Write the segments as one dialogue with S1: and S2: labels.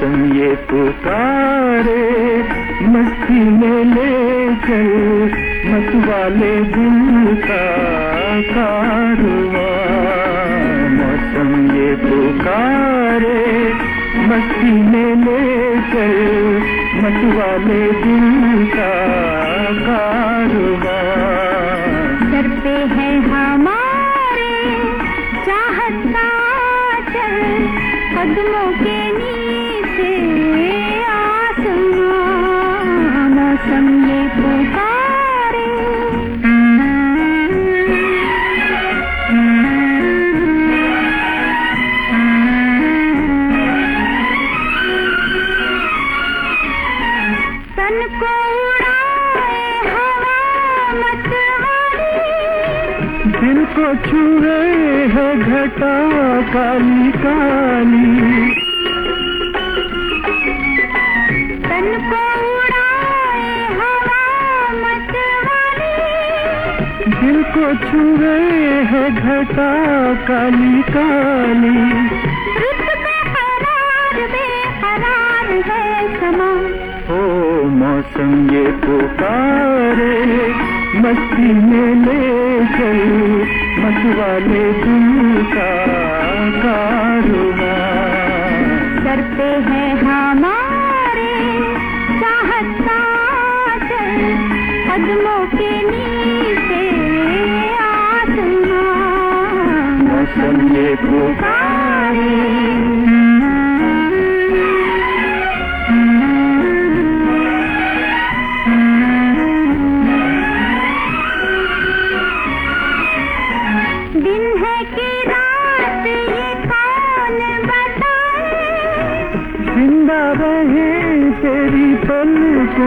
S1: मौसम ये पुकारे मस्ती में ले चल मत वाले दिल का कारवा। मौसम ये पुकारे मस्ती में ले चल मत वाले दिल का कारवा।
S2: पे है हमारे चाहत का चल कदमों के को
S1: छुए है घटा काली काली
S2: तन को उड़ाए हवा मतवाली
S1: दिल को छुए है घटा काली काली ओ मौसम ये पुकारे। मस्ती में ले चल मत वाले दिल का
S2: सर पे हमारे चाहत का चल कदमों के नीचे आसमां
S1: मौसम ये पुकारे।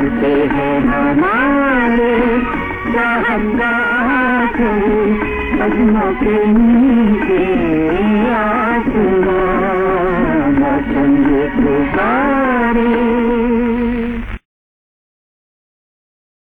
S2: करते हैं
S1: हमारे के नीचे आसमान